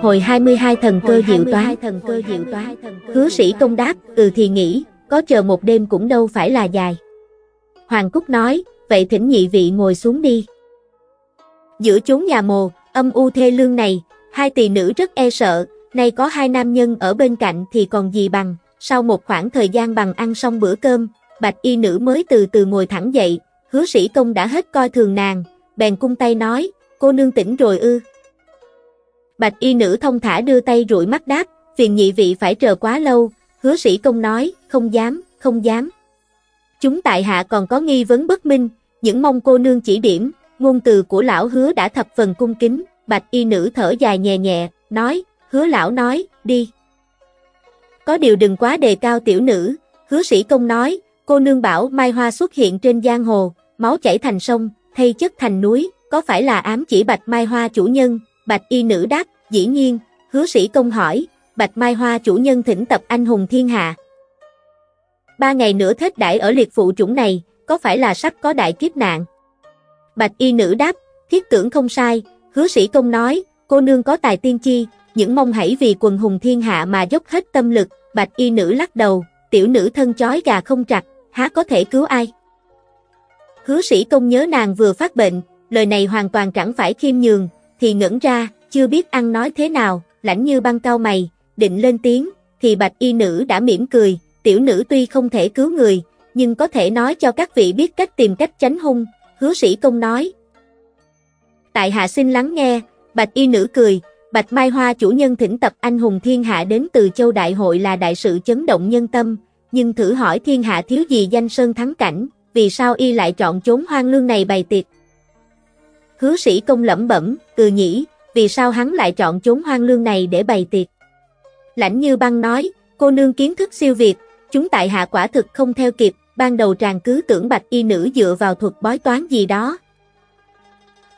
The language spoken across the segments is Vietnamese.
Hồi 22 thần cơ diệu toán, thần cơ diệu toán. Hứa sĩ công đáp, ừ thì nghĩ, có chờ một đêm cũng đâu phải là dài. Hoàng Cúc nói, vậy thỉnh nhị vị ngồi xuống đi. Giữa chốn nhà mồ, âm u thê lương này, hai tỳ nữ rất e sợ, nay có hai nam nhân ở bên cạnh thì còn gì bằng, sau một khoảng thời gian bằng ăn xong bữa cơm, bạch y nữ mới từ từ ngồi thẳng dậy, hứa sĩ công đã hết coi thường nàng, bèn cung tay nói, cô nương tỉnh rồi ư. Bạch y nữ thông thả đưa tay rủi mắt đáp, phiền nhị vị phải chờ quá lâu, hứa sĩ công nói, không dám, không dám. Chúng tại hạ còn có nghi vấn bất minh, những mong cô nương chỉ điểm, ngôn từ của lão hứa đã thập phần cung kính, bạch y nữ thở dài nhẹ nhẹ, nói, hứa lão nói, đi. Có điều đừng quá đề cao tiểu nữ, hứa sĩ công nói, cô nương bảo mai hoa xuất hiện trên giang hồ, máu chảy thành sông, thay chất thành núi, có phải là ám chỉ bạch mai hoa chủ nhân, Bạch y nữ đáp, dĩ nhiên, hứa sĩ công hỏi, Bạch Mai Hoa chủ nhân thỉnh tập anh hùng thiên hạ. Ba ngày nữa thết đãi ở liệt phụ chủng này, có phải là sắp có đại kiếp nạn? Bạch y nữ đáp, thiết tưởng không sai, hứa sĩ công nói, cô nương có tài tiên chi, những mong hãy vì quần hùng thiên hạ mà dốc hết tâm lực, bạch y nữ lắc đầu, tiểu nữ thân chói gà không trặc, há có thể cứu ai? Hứa sĩ công nhớ nàng vừa phát bệnh, lời này hoàn toàn chẳng phải khiêm nhường, thì ngẩn ra, chưa biết ăn nói thế nào, lãnh như băng cao mày, định lên tiếng, thì bạch y nữ đã mỉm cười, tiểu nữ tuy không thể cứu người, nhưng có thể nói cho các vị biết cách tìm cách tránh hung, hứa sĩ công nói. Tại hạ xin lắng nghe, bạch y nữ cười, bạch mai hoa chủ nhân thỉnh tập anh hùng thiên hạ đến từ châu đại hội là đại sự chấn động nhân tâm, nhưng thử hỏi thiên hạ thiếu gì danh sơn thắng cảnh, vì sao y lại chọn chốn hoang lương này bày tiệc, Hứa sĩ công lẩm bẩm, cừ nhỉ, vì sao hắn lại chọn chốn hoang lương này để bày tiệc. Lãnh như băng nói, cô nương kiến thức siêu việt, chúng tại hạ quả thực không theo kịp, ban đầu tràng cứ tưởng bạch y nữ dựa vào thuật bói toán gì đó.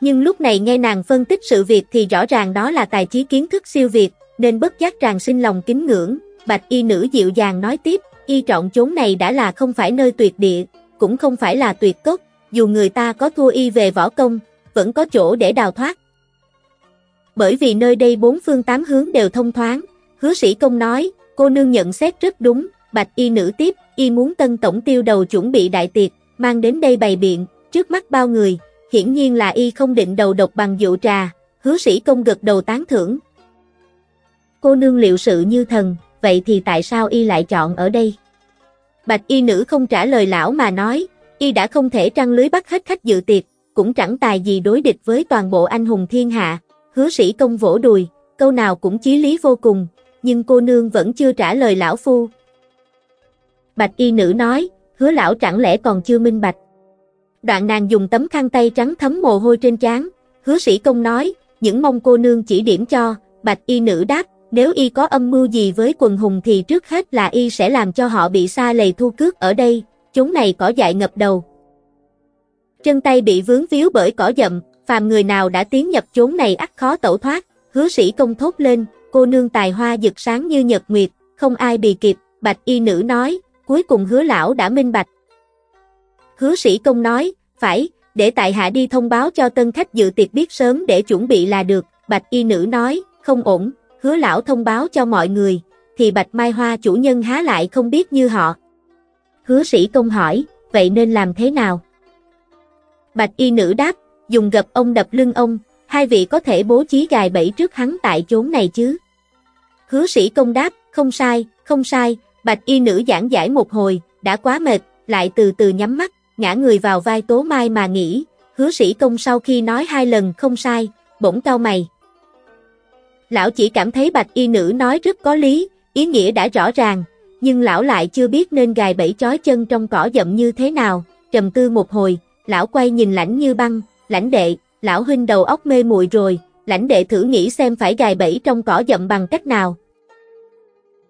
Nhưng lúc này nghe nàng phân tích sự việc thì rõ ràng đó là tài trí kiến thức siêu việt, nên bất giác tràng sinh lòng kính ngưỡng, bạch y nữ dịu dàng nói tiếp, y trọn chốn này đã là không phải nơi tuyệt địa, cũng không phải là tuyệt cốc, dù người ta có thua y về võ công, vẫn có chỗ để đào thoát. Bởi vì nơi đây bốn phương tám hướng đều thông thoáng, hứa sĩ công nói, cô nương nhận xét rất đúng, bạch y nữ tiếp, y muốn tân tổng tiêu đầu chuẩn bị đại tiệc, mang đến đây bày biện, trước mắt bao người, hiển nhiên là y không định đầu độc bằng dụ trà, hứa sĩ công gật đầu tán thưởng. Cô nương liệu sự như thần, vậy thì tại sao y lại chọn ở đây? Bạch y nữ không trả lời lão mà nói, y đã không thể trăng lưới bắt hết khách dự tiệc, cũng chẳng tài gì đối địch với toàn bộ anh hùng thiên hạ, hứa sĩ công vỗ đùi, câu nào cũng chí lý vô cùng, nhưng cô nương vẫn chưa trả lời lão phu. Bạch y nữ nói, hứa lão chẳng lẽ còn chưa minh bạch. Đoạn nàng dùng tấm khăn tay trắng thấm mồ hôi trên trán, hứa sĩ công nói, những mong cô nương chỉ điểm cho, bạch y nữ đáp, nếu y có âm mưu gì với quần hùng thì trước hết là y sẽ làm cho họ bị xa lầy thu cước ở đây, chúng này cỏ dại ngập đầu, Chân tay bị vướng víu bởi cỏ dậm, phàm người nào đã tiến nhập chốn này ắt khó tẩu thoát, hứa sĩ công thốt lên, cô nương tài hoa rực sáng như nhật nguyệt, không ai bì kịp, bạch y nữ nói, cuối cùng hứa lão đã minh bạch. Hứa sĩ công nói, phải, để tại hạ đi thông báo cho tân khách dự tiệc biết sớm để chuẩn bị là được, bạch y nữ nói, không ổn, hứa lão thông báo cho mọi người, thì bạch mai hoa chủ nhân há lại không biết như họ. Hứa sĩ công hỏi, vậy nên làm thế nào? Bạch y nữ đáp, dùng gập ông đập lưng ông, hai vị có thể bố trí gài bẫy trước hắn tại chốn này chứ? Hứa sĩ công đáp, không sai, không sai, bạch y nữ giảng giải một hồi, đã quá mệt, lại từ từ nhắm mắt, ngã người vào vai tố mai mà nghĩ, hứa sĩ công sau khi nói hai lần không sai, bỗng cau mày. Lão chỉ cảm thấy bạch y nữ nói rất có lý, ý nghĩa đã rõ ràng, nhưng lão lại chưa biết nên gài bẫy chói chân trong cỏ dậm như thế nào, trầm tư một hồi, lão quay nhìn lãnh như băng, lãnh đệ, lão huynh đầu óc mê muội rồi, lãnh đệ thử nghĩ xem phải gài bẫy trong cỏ dậm bằng cách nào.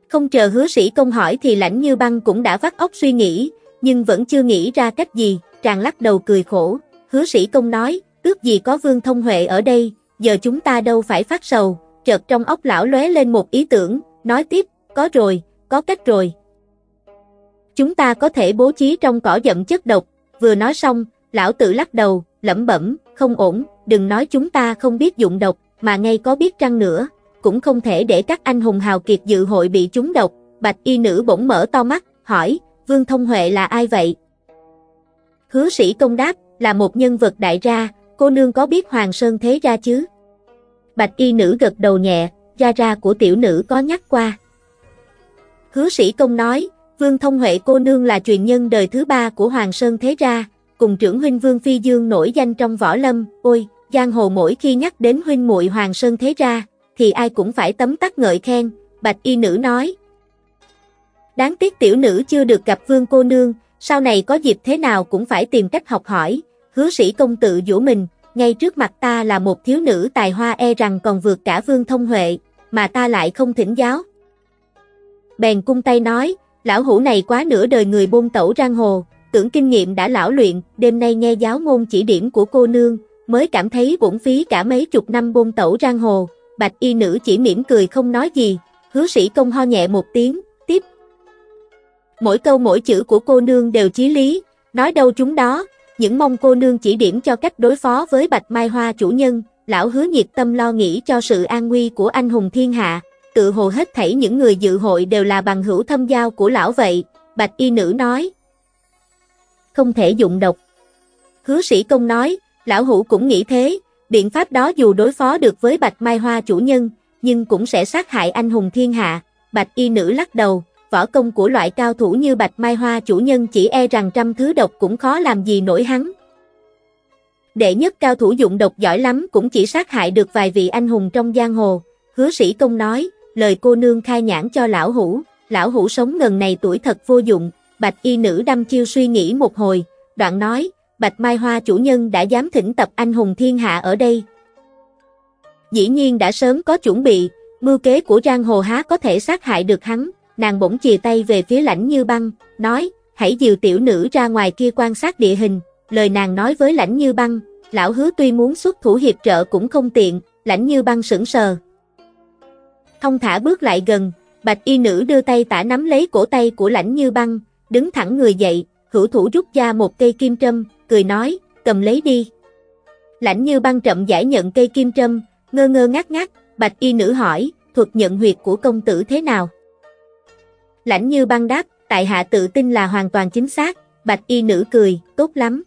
Không chờ hứa sĩ công hỏi thì lãnh như băng cũng đã vắt óc suy nghĩ, nhưng vẫn chưa nghĩ ra cách gì, tràn lắc đầu cười khổ, hứa sĩ công nói, ước gì có vương thông huệ ở đây, giờ chúng ta đâu phải phát sầu, chợt trong óc lão lóe lên một ý tưởng, nói tiếp, có rồi, có cách rồi. Chúng ta có thể bố trí trong cỏ dậm chất độc, vừa nói xong, lão tự lắc đầu, lẩm bẩm, không ổn, đừng nói chúng ta không biết dụng độc, mà ngay có biết trăng nữa, cũng không thể để các anh hùng hào kiệt dự hội bị trúng độc. Bạch y nữ bỗng mở to mắt, hỏi, Vương Thông Huệ là ai vậy? Hứa sĩ công đáp, là một nhân vật đại ra, cô nương có biết Hoàng Sơn Thế ra chứ? Bạch y nữ gật đầu nhẹ, ra ra của tiểu nữ có nhắc qua. Hứa sĩ công nói, Vương Thông Huệ cô nương là truyền nhân đời thứ ba của Hoàng Sơn Thế ra, cùng trưởng huynh Vương Phi Dương nổi danh trong võ lâm, ôi, giang hồ mỗi khi nhắc đến huynh muội Hoàng Sơn Thế ra, thì ai cũng phải tấm tắc ngợi khen, bạch y nữ nói. Đáng tiếc tiểu nữ chưa được gặp vương cô nương, sau này có dịp thế nào cũng phải tìm cách học hỏi, hứa sĩ công tự dỗ mình, ngay trước mặt ta là một thiếu nữ tài hoa e rằng còn vượt cả vương thông huệ, mà ta lại không thỉnh giáo. Bèn cung tay nói, lão hủ này quá nửa đời người bôn tẩu giang hồ, tưởng kinh nghiệm đã lão luyện, đêm nay nghe giáo ngôn chỉ điểm của cô nương, mới cảm thấy bổn phí cả mấy chục năm bôn tẩu giang hồ, bạch y nữ chỉ mỉm cười không nói gì, hứa sĩ công ho nhẹ một tiếng, tiếp. Mỗi câu mỗi chữ của cô nương đều chí lý, nói đâu chúng đó, những mong cô nương chỉ điểm cho cách đối phó với bạch mai hoa chủ nhân, lão hứa nhiệt tâm lo nghĩ cho sự an nguy của anh hùng thiên hạ, tự hồ hết thảy những người dự hội đều là bằng hữu thâm giao của lão vậy, bạch y nữ nói. Không thể dụng độc. Hứa sĩ công nói, lão hữu cũng nghĩ thế, Biện pháp đó dù đối phó được với Bạch Mai Hoa chủ nhân, nhưng cũng sẽ sát hại anh hùng thiên hạ. Bạch y nữ lắc đầu, võ công của loại cao thủ như Bạch Mai Hoa chủ nhân chỉ e rằng trăm thứ độc cũng khó làm gì nổi hắn. Đệ nhất cao thủ dụng độc giỏi lắm cũng chỉ sát hại được vài vị anh hùng trong giang hồ. Hứa sĩ công nói, lời cô nương khai nhãn cho lão hủ, lão hủ sống ngần này tuổi thật vô dụng, bạch y nữ đâm chiêu suy nghĩ một hồi, đoạn nói, Bạch Mai Hoa chủ nhân đã dám thỉnh tập anh hùng thiên hạ ở đây. Dĩ nhiên đã sớm có chuẩn bị, mưu kế của Giang Hồ há có thể sát hại được hắn, nàng bỗng chìa tay về phía lãnh như băng, nói, hãy dìu tiểu nữ ra ngoài kia quan sát địa hình, lời nàng nói với lãnh như băng, lão hứa tuy muốn xuất thủ hiệp trợ cũng không tiện, lãnh như băng sững sờ. Thông thả bước lại gần, bạch y nữ đưa tay tả nắm lấy cổ tay của lãnh như băng, đứng thẳng người dậy, hữu thủ rút ra một cây kim trâm, cười nói, cầm lấy đi. Lãnh như băng chậm giải nhận cây kim trâm, ngơ ngơ ngác ngác, bạch y nữ hỏi, thuật nhận huyệt của công tử thế nào? Lãnh như băng đáp, tại hạ tự tin là hoàn toàn chính xác, bạch y nữ cười, tốt lắm.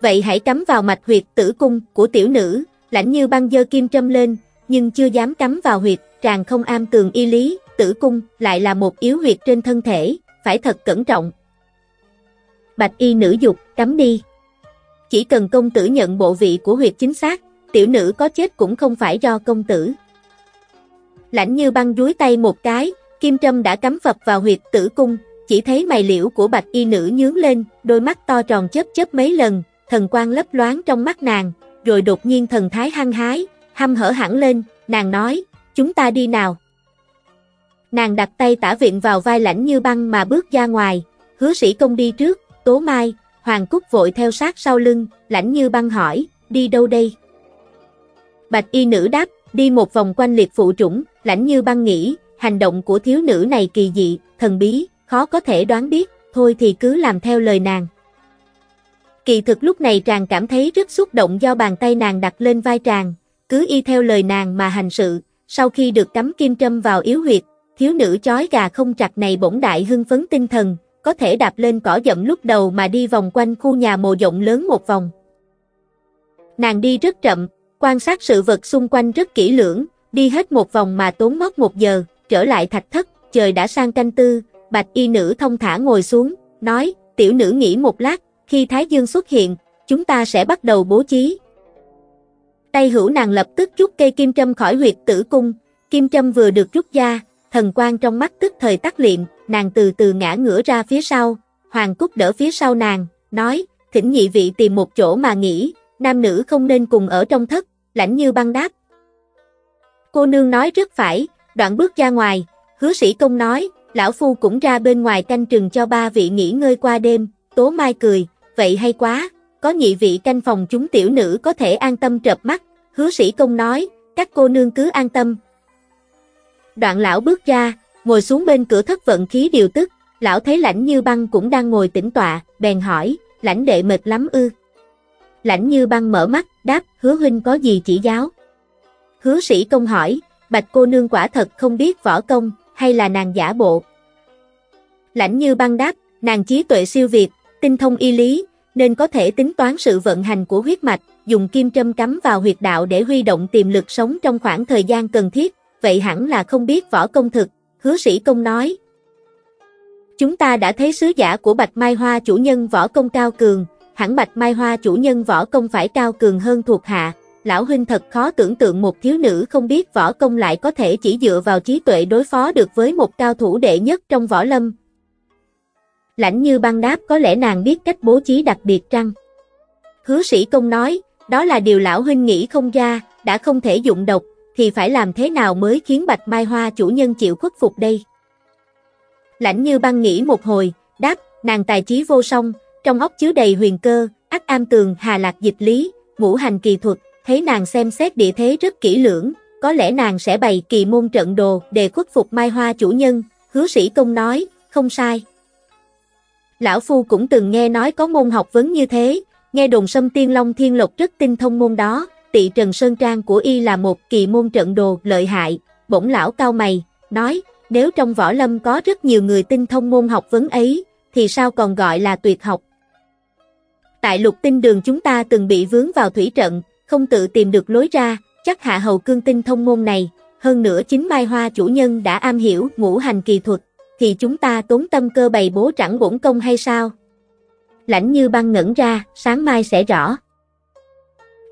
Vậy hãy cắm vào mạch huyệt tử cung của tiểu nữ, lãnh như băng dơ kim trâm lên, nhưng chưa dám cắm vào huyệt, tràng không am tường y lý, tử cung lại là một yếu huyệt trên thân thể, phải thật cẩn trọng. Bạch y nữ dục, cắm đi. Chỉ cần công tử nhận bộ vị của huyệt chính xác, tiểu nữ có chết cũng không phải do công tử. Lãnh như băng dúi tay một cái, kim trâm đã cắm phập vào huyệt tử cung, chỉ thấy mày liễu của bạch y nữ nhướng lên, đôi mắt to tròn chớp chớp mấy lần, thần quang lấp loáng trong mắt nàng, rồi đột nhiên thần thái hăng hái, hăm hở hẳn lên, nàng nói, chúng ta đi nào. Nàng đặt tay tả viện vào vai lãnh như băng mà bước ra ngoài, hứa sĩ công đi trước, tố mai, Hoàng Cúc vội theo sát sau lưng, lãnh như băng hỏi, đi đâu đây? Bạch y nữ đáp, đi một vòng quanh liệt phụ trũng, lãnh như băng nghĩ, hành động của thiếu nữ này kỳ dị, thần bí, khó có thể đoán biết, thôi thì cứ làm theo lời nàng. Kỳ thực lúc này chàng cảm thấy rất xúc động do bàn tay nàng đặt lên vai chàng, cứ y theo lời nàng mà hành sự, sau khi được cắm kim trâm vào yếu huyệt, thiếu nữ chói gà không chặt này bỗng đại hưng phấn tinh thần, có thể đạp lên cỏ dậm lúc đầu mà đi vòng quanh khu nhà mồ rộng lớn một vòng. Nàng đi rất chậm, quan sát sự vật xung quanh rất kỹ lưỡng, đi hết một vòng mà tốn mất một giờ, trở lại thạch thất, trời đã sang canh tư, bạch y nữ thông thả ngồi xuống, nói, tiểu nữ nghỉ một lát, khi Thái Dương xuất hiện, chúng ta sẽ bắt đầu bố trí. Tay hữu nàng lập tức rút cây kim châm khỏi huyệt tử cung, kim châm vừa được rút ra, thần quang trong mắt tức thời tắt liệm, nàng từ từ ngã ngửa ra phía sau, Hoàng Cúc đỡ phía sau nàng, nói, thỉnh nhị vị tìm một chỗ mà nghỉ, nam nữ không nên cùng ở trong thất, lãnh như băng đáp. Cô nương nói rất phải, đoạn bước ra ngoài, hứa sĩ công nói, lão phu cũng ra bên ngoài canh trừng cho ba vị nghỉ ngơi qua đêm, tố mai cười, vậy hay quá, có nhị vị canh phòng chúng tiểu nữ có thể an tâm trợp mắt, hứa sĩ công nói, các cô nương cứ an tâm. Đoạn lão bước ra, ngồi xuống bên cửa thất vận khí điều tức, lão thấy lãnh như băng cũng đang ngồi tĩnh tọa, bèn hỏi, lãnh đệ mệt lắm ư. Lãnh như băng mở mắt, đáp, hứa huynh có gì chỉ giáo. Hứa sĩ công hỏi, bạch cô nương quả thật không biết võ công, hay là nàng giả bộ. Lãnh như băng đáp, nàng trí tuệ siêu việt, tinh thông y lý, nên có thể tính toán sự vận hành của huyết mạch, dùng kim châm cắm vào huyệt đạo để huy động tiềm lực sống trong khoảng thời gian cần thiết, vậy hẳn là không biết võ công thực, hứa sĩ công nói. Chúng ta đã thấy sứ giả của Bạch Mai Hoa chủ nhân võ công cao cường, hẳn Bạch Mai Hoa chủ nhân võ công phải cao cường hơn thuộc hạ, lão huynh thật khó tưởng tượng một thiếu nữ không biết võ công lại có thể chỉ dựa vào trí tuệ đối phó được với một cao thủ đệ nhất trong võ lâm. Lãnh như băng đáp có lẽ nàng biết cách bố trí đặc biệt trăng. Hứa sĩ công nói, đó là điều lão huynh nghĩ không ra, đã không thể dụng độc, thì phải làm thế nào mới khiến Bạch Mai Hoa chủ nhân chịu khuất phục đây? Lãnh như băng nghĩ một hồi, đáp, nàng tài trí vô song, trong óc chứa đầy huyền cơ, ác am tường, hà lạc dịch lý, ngũ hành kỳ thuật, thấy nàng xem xét địa thế rất kỹ lưỡng, có lẽ nàng sẽ bày kỳ môn trận đồ để khuất phục Mai Hoa chủ nhân, hứa sĩ công nói, không sai. Lão Phu cũng từng nghe nói có môn học vấn như thế, nghe đồn sâm tiên long thiên lộc rất tinh thông môn đó, tị Trần Sơn Trang của y là một kỳ môn trận đồ lợi hại, bổng lão cao mày, nói, nếu trong võ lâm có rất nhiều người tinh thông môn học vấn ấy, thì sao còn gọi là tuyệt học. Tại lục tinh đường chúng ta từng bị vướng vào thủy trận, không tự tìm được lối ra, chắc hạ hầu cương tinh thông môn này, hơn nữa chính Mai Hoa chủ nhân đã am hiểu ngũ hành kỳ thuật, thì chúng ta tốn tâm cơ bày bố chẳng bổn công hay sao? Lãnh như băng ngẩn ra, sáng mai sẽ rõ.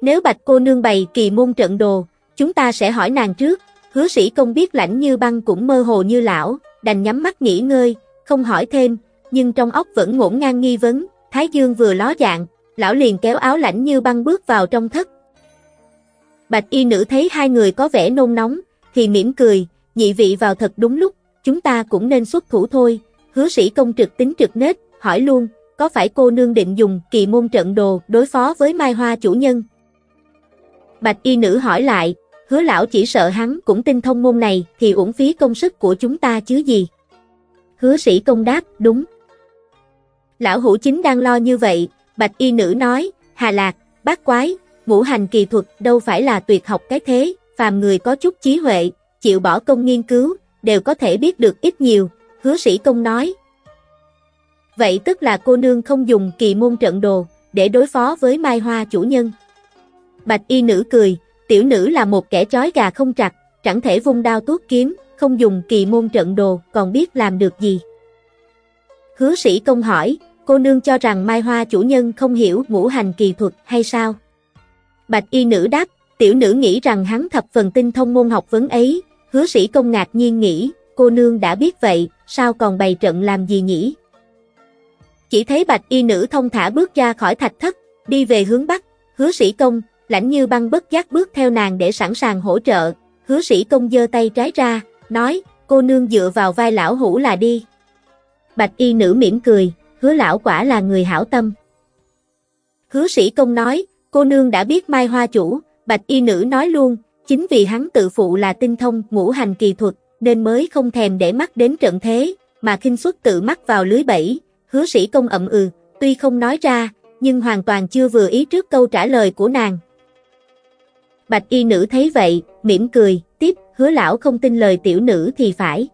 Nếu bạch cô nương bày kỳ môn trận đồ, chúng ta sẽ hỏi nàng trước, hứa sĩ công biết lãnh như băng cũng mơ hồ như lão, đành nhắm mắt nghỉ ngơi, không hỏi thêm, nhưng trong óc vẫn ngổn ngang nghi vấn, Thái Dương vừa ló dạng, lão liền kéo áo lãnh như băng bước vào trong thất. Bạch y nữ thấy hai người có vẻ nôn nóng, thì mỉm cười, nhị vị vào thật đúng lúc, chúng ta cũng nên xuất thủ thôi, hứa sĩ công trực tính trực nết, hỏi luôn, có phải cô nương định dùng kỳ môn trận đồ đối phó với Mai Hoa chủ nhân? Bạch y nữ hỏi lại, hứa lão chỉ sợ hắn cũng tinh thông môn này thì uổng phí công sức của chúng ta chứ gì. Hứa sĩ công đáp, đúng. Lão hữu chính đang lo như vậy, bạch y nữ nói, hà lạc, bác quái, ngũ hành kỳ thuật đâu phải là tuyệt học cái thế, phàm người có chút trí huệ, chịu bỏ công nghiên cứu, đều có thể biết được ít nhiều, hứa sĩ công nói. Vậy tức là cô nương không dùng kỳ môn trận đồ, để đối phó với Mai Hoa chủ nhân. Bạch y nữ cười, tiểu nữ là một kẻ chói gà không trặc, chẳng thể vung đao tuốt kiếm, không dùng kỳ môn trận đồ, còn biết làm được gì. Hứa sĩ công hỏi, cô nương cho rằng Mai Hoa chủ nhân không hiểu ngũ hành kỳ thuật hay sao? Bạch y nữ đáp, tiểu nữ nghĩ rằng hắn thập phần tinh thông môn học vấn ấy, hứa sĩ công ngạc nhiên nghĩ, cô nương đã biết vậy, sao còn bày trận làm gì nhỉ? Chỉ thấy bạch y nữ thông thả bước ra khỏi thạch thất, đi về hướng bắc, hứa sĩ công, lãnh như băng bất giác bước theo nàng để sẵn sàng hỗ trợ, hứa sĩ công giơ tay trái ra, nói, cô nương dựa vào vai lão hủ là đi. Bạch y nữ mỉm cười, hứa lão quả là người hảo tâm. Hứa sĩ công nói, cô nương đã biết mai hoa chủ, bạch y nữ nói luôn, chính vì hắn tự phụ là tinh thông ngũ hành kỳ thuật, nên mới không thèm để mắt đến trận thế, mà khinh xuất tự mắc vào lưới bẫy, hứa sĩ công ậm ừ, tuy không nói ra, nhưng hoàn toàn chưa vừa ý trước câu trả lời của nàng. Bạch y nữ thấy vậy, mỉm cười, tiếp, hứa lão không tin lời tiểu nữ thì phải.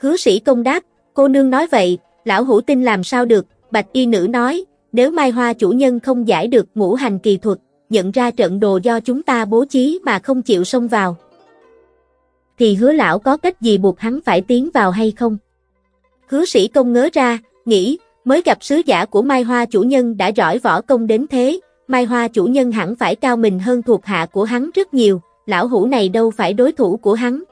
Hứa sĩ công đáp, cô nương nói vậy, lão hữu tin làm sao được, bạch y nữ nói, nếu mai hoa chủ nhân không giải được ngũ hành kỳ thuật, nhận ra trận đồ do chúng ta bố trí mà không chịu xông vào. Thì hứa lão có cách gì buộc hắn phải tiến vào hay không? Hứa sĩ công ngớ ra, nghĩ, mới gặp sứ giả của Mai Hoa chủ nhân đã giỏi võ công đến thế, Mai Hoa chủ nhân hẳn phải cao mình hơn thuộc hạ của hắn rất nhiều, lão hủ này đâu phải đối thủ của hắn.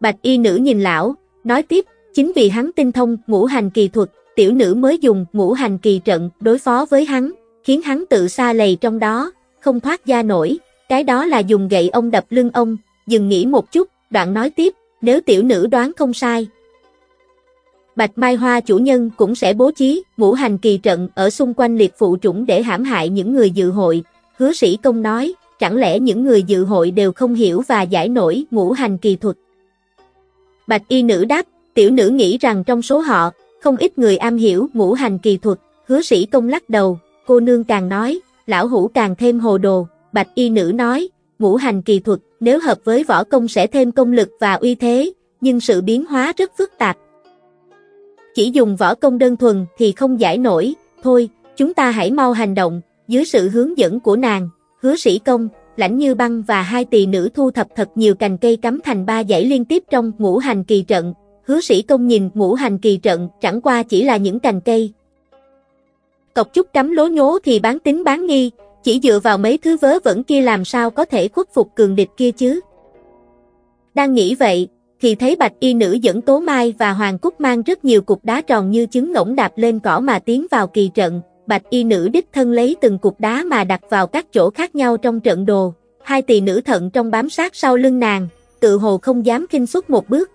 Bạch y nữ nhìn lão, nói tiếp, chính vì hắn tinh thông ngũ hành kỳ thuật, tiểu nữ mới dùng ngũ hành kỳ trận đối phó với hắn, khiến hắn tự xa lầy trong đó, không thoát ra nổi, cái đó là dùng gậy ông đập lưng ông, dừng nghĩ một chút, đoạn nói tiếp, nếu tiểu nữ đoán không sai. Bạch Mai Hoa chủ nhân cũng sẽ bố trí ngũ hành kỳ trận ở xung quanh liệt phụ trũng để hãm hại những người dự hội, hứa sĩ công nói, chẳng lẽ những người dự hội đều không hiểu và giải nổi ngũ hành kỳ thuật. Bạch y nữ đáp, tiểu nữ nghĩ rằng trong số họ, không ít người am hiểu ngũ hành kỳ thuật, hứa sĩ công lắc đầu, cô nương càng nói, lão hủ càng thêm hồ đồ, bạch y nữ nói, ngũ hành kỳ thuật, nếu hợp với võ công sẽ thêm công lực và uy thế, nhưng sự biến hóa rất phức tạp. Chỉ dùng võ công đơn thuần thì không giải nổi, thôi, chúng ta hãy mau hành động, dưới sự hướng dẫn của nàng, hứa sĩ công, lãnh như băng và hai tỳ nữ thu thập thật nhiều cành cây cắm thành ba dãy liên tiếp trong ngũ hành kỳ trận, hứa sĩ công nhìn ngũ hành kỳ trận chẳng qua chỉ là những cành cây. Cọc chút cắm lố nhố thì bán tính bán nghi, chỉ dựa vào mấy thứ vớ vẩn kia làm sao có thể khuất phục cường địch kia chứ. Đang nghĩ vậy, thì thấy bạch y nữ dẫn Tố Mai và Hoàng Cúc mang rất nhiều cục đá tròn như trứng ngỗng đạp lên cỏ mà tiến vào kỳ trận, bạch y nữ đích thân lấy từng cục đá mà đặt vào các chỗ khác nhau trong trận đồ, hai tỳ nữ thận trong bám sát sau lưng nàng, tự hồ không dám kinh xuất một bước.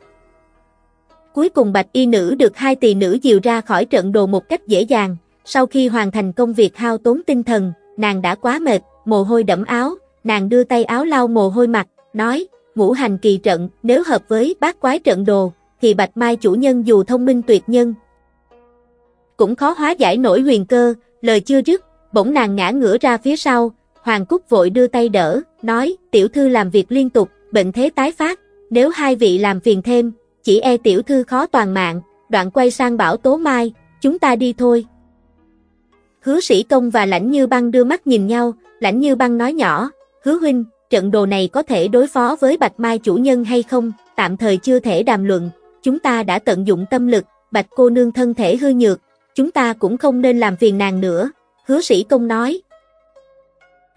Cuối cùng bạch y nữ được hai tỳ nữ dìu ra khỏi trận đồ một cách dễ dàng, sau khi hoàn thành công việc hao tốn tinh thần, nàng đã quá mệt, mồ hôi đẫm áo, nàng đưa tay áo lau mồ hôi mặt, nói, ngũ hành kỳ trận, nếu hợp với bát quái trận đồ, thì Bạch Mai chủ nhân dù thông minh tuyệt nhân, cũng khó hóa giải nổi huyền cơ, lời chưa dứt, bỗng nàng ngã ngửa ra phía sau, Hoàng Cúc vội đưa tay đỡ, nói, tiểu thư làm việc liên tục, bệnh thế tái phát, nếu hai vị làm phiền thêm, chỉ e tiểu thư khó toàn mạng, đoạn quay sang bảo Tố Mai, chúng ta đi thôi. Hứa sĩ công và lãnh như băng đưa mắt nhìn nhau, lãnh như băng nói nhỏ, hứa huynh, trận đồ này có thể đối phó với Bạch Mai chủ nhân hay không, tạm thời chưa thể đàm luận, chúng ta đã tận dụng tâm lực, Bạch cô nương thân thể hư nhược, chúng ta cũng không nên làm phiền nàng nữa, hứa sĩ công nói.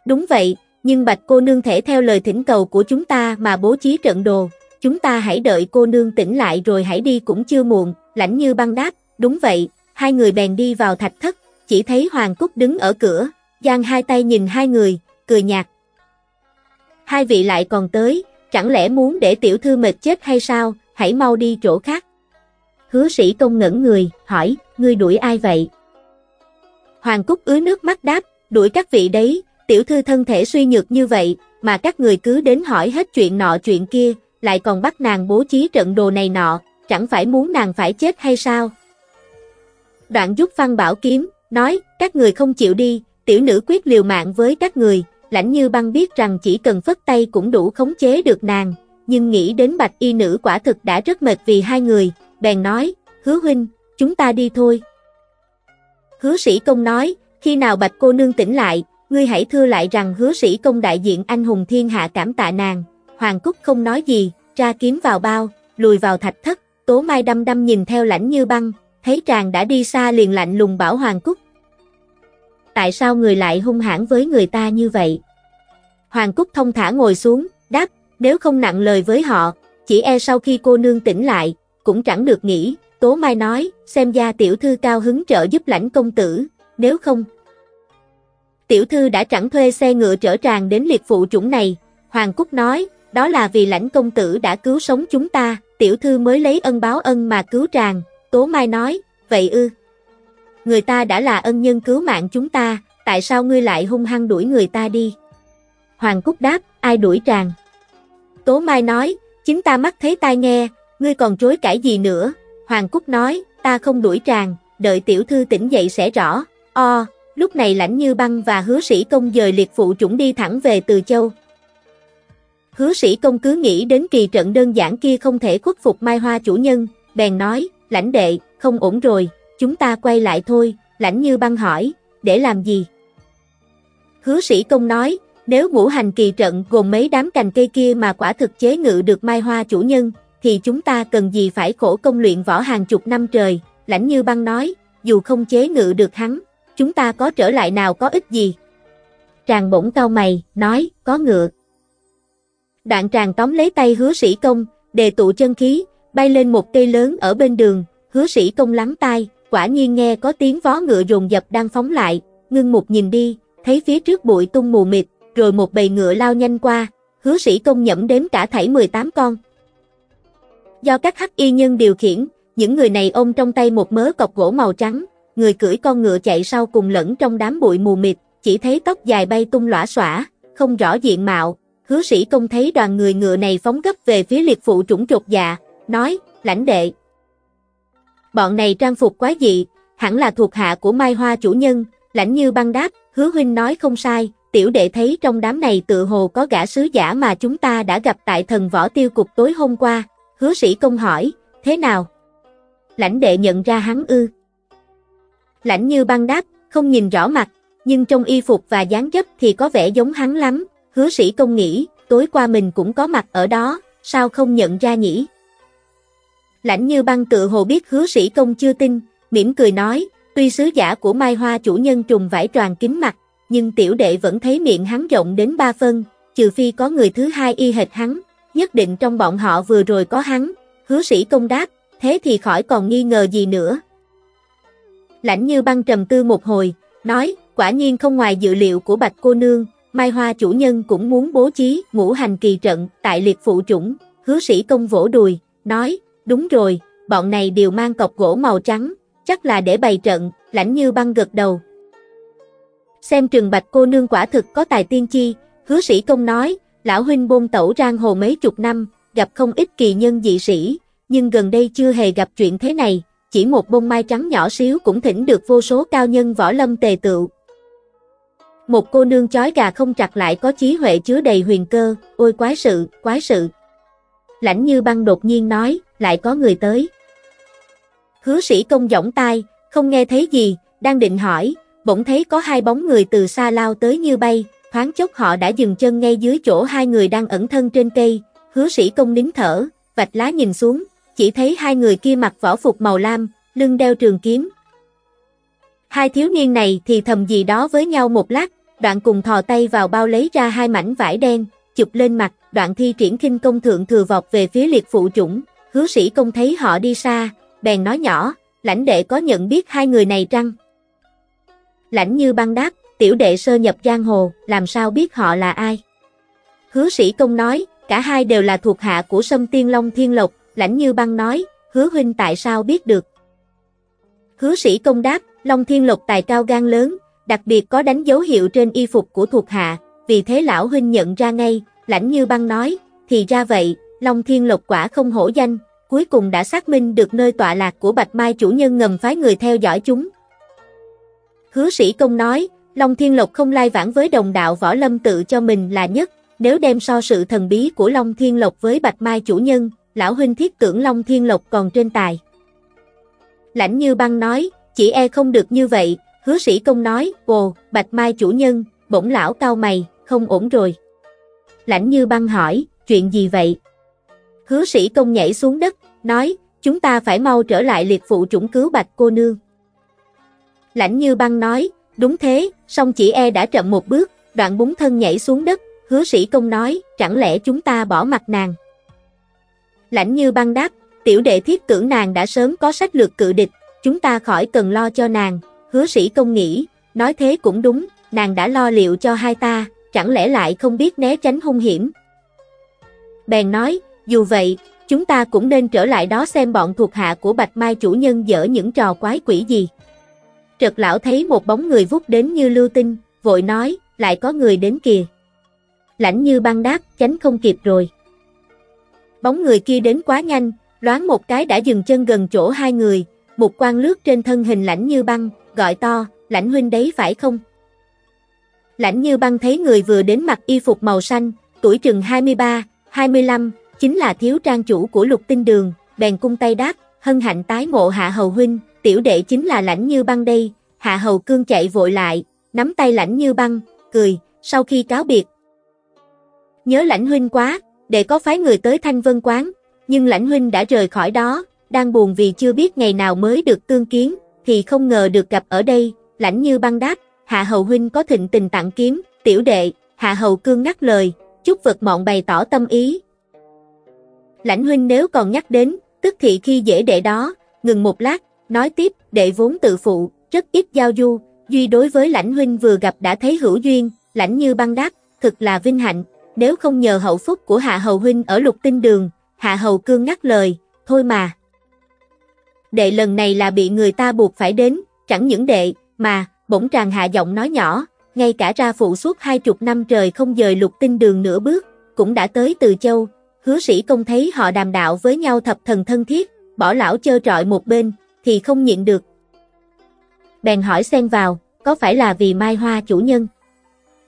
Đúng vậy, nhưng Bạch cô nương thể theo lời thỉnh cầu của chúng ta mà bố trí trận đồ, chúng ta hãy đợi cô nương tỉnh lại rồi hãy đi cũng chưa muộn, lãnh như băng đáp, đúng vậy, hai người bèn đi vào thạch thất, chỉ thấy Hoàng Cúc đứng ở cửa, giang hai tay nhìn hai người, cười nhạt. Hai vị lại còn tới, chẳng lẽ muốn để tiểu thư mệt chết hay sao, hãy mau đi chỗ khác. Hứa sĩ công ngẩn người, hỏi, ngươi đuổi ai vậy? Hoàng Cúc ứa nước mắt đáp, đuổi các vị đấy, tiểu thư thân thể suy nhược như vậy, mà các người cứ đến hỏi hết chuyện nọ chuyện kia, lại còn bắt nàng bố trí trận đồ này nọ, chẳng phải muốn nàng phải chết hay sao? Đoạn giúp văn bảo kiếm, nói, các người không chịu đi, tiểu nữ quyết liều mạng với các người, lãnh như băng biết rằng chỉ cần phất tay cũng đủ khống chế được nàng, nhưng nghĩ đến bạch y nữ quả thực đã rất mệt vì hai người, bèn nói, hứa huynh, chúng ta đi thôi. Hứa sĩ công nói, khi nào bạch cô nương tỉnh lại, ngươi hãy thưa lại rằng hứa sĩ công đại diện anh hùng thiên hạ cảm tạ nàng, Hoàng Cúc không nói gì, ra kiếm vào bao, lùi vào thạch thất, tố mai đăm đăm nhìn theo lãnh như băng, thấy chàng đã đi xa liền lạnh lùng bảo Hoàng Cúc. Tại sao người lại hung hãn với người ta như vậy? Hoàng Cúc thông thả ngồi xuống, đáp, nếu không nặng lời với họ, chỉ e sau khi cô nương tỉnh lại, cũng chẳng được nghỉ. Tố Mai nói, xem ra tiểu thư cao hứng trợ giúp lãnh công tử, nếu không. Tiểu thư đã chẳng thuê xe ngựa trở tràn đến liệt phụ chủng này, Hoàng Cúc nói, đó là vì lãnh công tử đã cứu sống chúng ta, tiểu thư mới lấy ân báo ân mà cứu tràn. Tố Mai nói, vậy ư. Người ta đã là ân nhân cứu mạng chúng ta, tại sao ngươi lại hung hăng đuổi người ta đi? Hoàng Cúc đáp, ai đuổi tràng? Tố Mai nói, chính ta mắt thấy tai nghe, ngươi còn chối cãi gì nữa? Hoàng Cúc nói, ta không đuổi tràng, đợi tiểu thư tỉnh dậy sẽ rõ. O, lúc này lãnh như băng và hứa sĩ công dời liệt phụ chủng đi thẳng về từ châu. Hứa sĩ công cứ nghĩ đến kỳ trận đơn giản kia không thể khuất phục Mai Hoa chủ nhân, bèn nói, lãnh đệ, không ổn rồi, chúng ta quay lại thôi, lãnh như băng hỏi, để làm gì? Hứa sĩ công nói, nếu ngũ hành kỳ trận gồm mấy đám cành cây kia mà quả thực chế ngự được mai hoa chủ nhân, thì chúng ta cần gì phải khổ công luyện võ hàng chục năm trời, lãnh như băng nói, dù không chế ngự được hắn, chúng ta có trở lại nào có ích gì. Tràng bỗng cao mày, nói, có ngựa. Đoạn tràng tóm lấy tay hứa sĩ công, đề tụ chân khí, bay lên một cây lớn ở bên đường, hứa sĩ công lắng tai, quả nhiên nghe có tiếng vó ngựa rồn dập đang phóng lại, ngưng một nhìn đi, thấy phía trước bụi tung mù mịt, rồi một bầy ngựa lao nhanh qua, hứa sĩ công nhẩm đếm cả thảy 18 con. Do các hắc y nhân điều khiển, những người này ôm trong tay một mớ cọc gỗ màu trắng, người cưỡi con ngựa chạy sau cùng lẫn trong đám bụi mù mịt, chỉ thấy tóc dài bay tung lõa xõa, không rõ diện mạo. Hứa sĩ công thấy đoàn người ngựa này phóng gấp về phía liệt phụ trũng trột dạ, nói, lãnh đệ. Bọn này trang phục quá dị, hẳn là thuộc hạ của Mai Hoa chủ nhân, lãnh như băng đáp, hứa huynh nói không sai, tiểu đệ thấy trong đám này tự hồ có gã sứ giả mà chúng ta đã gặp tại thần võ tiêu cục tối hôm qua, hứa sĩ công hỏi, thế nào? Lãnh đệ nhận ra hắn ư. Lãnh như băng đáp, không nhìn rõ mặt, nhưng trong y phục và dáng dấp thì có vẻ giống hắn lắm, hứa sĩ công nghĩ, tối qua mình cũng có mặt ở đó, sao không nhận ra nhỉ? Lãnh như băng tự hồ biết hứa sĩ công chưa tin, mỉm cười nói, tuy sứ giả của Mai Hoa chủ nhân trùng vải tròn kính mặt, nhưng tiểu đệ vẫn thấy miệng hắn rộng đến ba phân, trừ phi có người thứ hai y hệt hắn, nhất định trong bọn họ vừa rồi có hắn, hứa sĩ công đáp, thế thì khỏi còn nghi ngờ gì nữa. Lãnh như băng trầm tư một hồi, nói, quả nhiên không ngoài dự liệu của bạch cô nương, Mai Hoa chủ nhân cũng muốn bố trí ngũ hành kỳ trận tại liệt phụ chủng, hứa sĩ công vỗ đùi, nói, đúng rồi, bọn này đều mang cọc gỗ màu trắng, chắc là để bày trận, lãnh như băng gật đầu. Xem trừng bạch cô nương quả thực có tài tiên chi, hứa sĩ công nói, lão huynh bôn tẩu rang hồ mấy chục năm, gặp không ít kỳ nhân dị sĩ, nhưng gần đây chưa hề gặp chuyện thế này, chỉ một bông mai trắng nhỏ xíu cũng thỉnh được vô số cao nhân võ lâm tề tựu. Một cô nương chói gà không chặt lại có trí huệ chứa đầy huyền cơ, ôi quái sự, quái sự. Lãnh như băng đột nhiên nói, lại có người tới. Hứa sĩ công giỏng tai, không nghe thấy gì, đang định hỏi, bỗng thấy có hai bóng người từ xa lao tới như bay, thoáng chốc họ đã dừng chân ngay dưới chỗ hai người đang ẩn thân trên cây, hứa sĩ công nín thở, vạch lá nhìn xuống, chỉ thấy hai người kia mặc võ phục màu lam, lưng đeo trường kiếm. Hai thiếu niên này thì thầm gì đó với nhau một lát, đoạn cùng thò tay vào bao lấy ra hai mảnh vải đen, chụp lên mặt, đoạn thi triển kinh công thượng thừa vọt về phía liệt phụ chủng, hứa sĩ công thấy họ đi xa, bèn nói nhỏ, lãnh đệ có nhận biết hai người này trăng? Lãnh như băng đáp, tiểu đệ sơ nhập giang hồ, làm sao biết họ là ai? Hứa sĩ công nói, cả hai đều là thuộc hạ của sâm tiên long thiên lộc, lãnh như băng nói, hứa huynh tại sao biết được? Hứa sĩ công đáp, long thiên lộc tài cao gan lớn, đặc biệt có đánh dấu hiệu trên y phục của thuộc hạ, vì thế lão huynh nhận ra ngay, lãnh như băng nói, thì ra vậy, long thiên lộc quả không hổ danh, cuối cùng đã xác minh được nơi tọa lạc của Bạch Mai chủ nhân ngầm phái người theo dõi chúng. Hứa sĩ công nói, Long Thiên Lộc không lai vãng với đồng đạo võ lâm tự cho mình là nhất, nếu đem so sự thần bí của Long Thiên Lộc với Bạch Mai chủ nhân, lão huynh thiết tưởng Long Thiên Lộc còn trên tài. Lãnh Như Băng nói, chỉ e không được như vậy, hứa sĩ công nói, ồ, Bạch Mai chủ nhân, bổng lão cao mày, không ổn rồi. Lãnh Như Băng hỏi, chuyện gì vậy? Hứa sĩ công nhảy xuống đất, nói, chúng ta phải mau trở lại liệt phụ trũng cứu Bạch cô nương. Lãnh Như Băng nói, đúng thế, song chỉ e đã chậm một bước, đoạn búng thân nhảy xuống đất, hứa sĩ công nói, chẳng lẽ chúng ta bỏ mặt nàng. Lãnh Như Băng đáp, tiểu đệ thiết tưởng nàng đã sớm có sách lược cự địch, chúng ta khỏi cần lo cho nàng, hứa sĩ công nghĩ, nói thế cũng đúng, nàng đã lo liệu cho hai ta, chẳng lẽ lại không biết né tránh hung hiểm. Bèn nói, dù vậy, chúng ta cũng nên trở lại đó xem bọn thuộc hạ của Bạch Mai chủ nhân dở những trò quái quỷ gì. Trật lão thấy một bóng người vút đến như lưu tinh, vội nói, lại có người đến kìa. Lãnh như băng đáp, tránh không kịp rồi. Bóng người kia đến quá nhanh, loáng một cái đã dừng chân gần chỗ hai người, một quan lướt trên thân hình lãnh như băng, gọi to, lãnh huynh đấy phải không? Lãnh như băng thấy người vừa đến mặc y phục màu xanh, tuổi chừng 23, 25, chính là thiếu trang chủ của lục tinh đường, bèn cung tay đáp, hân hạnh tái ngộ hạ hầu huynh, tiểu đệ chính là lãnh như băng đây, hạ hầu cương chạy vội lại, nắm tay lãnh như băng, cười, sau khi cáo biệt. Nhớ lãnh huynh quá, để có phái người tới Thanh Vân Quán, nhưng lãnh huynh đã rời khỏi đó, đang buồn vì chưa biết ngày nào mới được tương kiến, thì không ngờ được gặp ở đây, lãnh như băng đáp, hạ hầu huynh có thịnh tình tặng kiếm, tiểu đệ, hạ hầu cương ngắt lời, chúc vật mọn bày tỏ tâm ý. Lãnh huynh nếu còn nhắc đến, tức thị khi dễ đệ đó, ngừng một lát, nói tiếp, đệ vốn tự phụ, rất ít giao du, duy đối với lãnh huynh vừa gặp đã thấy hữu duyên, lãnh như băng đáp, thực là vinh hạnh, nếu không nhờ hậu phúc của hạ hầu huynh ở lục tinh đường, hạ hầu cương ngắt lời, thôi mà. Đệ lần này là bị người ta buộc phải đến, chẳng những đệ, mà, bỗng tràng hạ giọng nói nhỏ, ngay cả ra phụ suốt hai chục năm trời không dời lục tinh đường nửa bước, cũng đã tới từ châu, hứa sĩ công thấy họ đàm đạo với nhau thập thần thân thiết, bỏ lão chơ trọi một bên, thì không nhịn được. Bèn hỏi xen vào, có phải là vì Mai Hoa chủ nhân?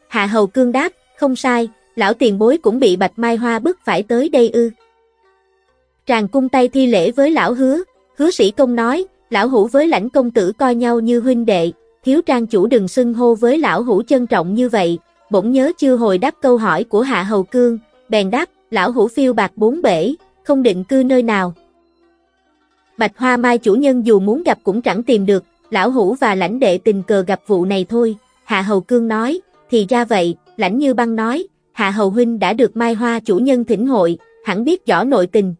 Hạ Hầu Cương đáp, không sai, lão tiền bối cũng bị Bạch Mai Hoa bức phải tới đây ư. Tràng cung tay thi lễ với lão hứa, hứa sĩ công nói, lão hủ với lãnh công tử coi nhau như huynh đệ, thiếu trang chủ đừng xưng hô với lão hủ trân trọng như vậy, bỗng nhớ chưa hồi đáp câu hỏi của Hạ Hầu Cương, bèn đáp, lão hủ phiêu bạc bốn bể, không định cư nơi nào. Bạch Hoa Mai chủ nhân dù muốn gặp cũng chẳng tìm được, lão hủ và lãnh đệ tình cờ gặp vụ này thôi, Hạ Hầu Cương nói, thì ra vậy, lãnh như băng nói, Hạ Hầu Huynh đã được Mai Hoa chủ nhân thỉnh hội, hẳn biết rõ nội tình.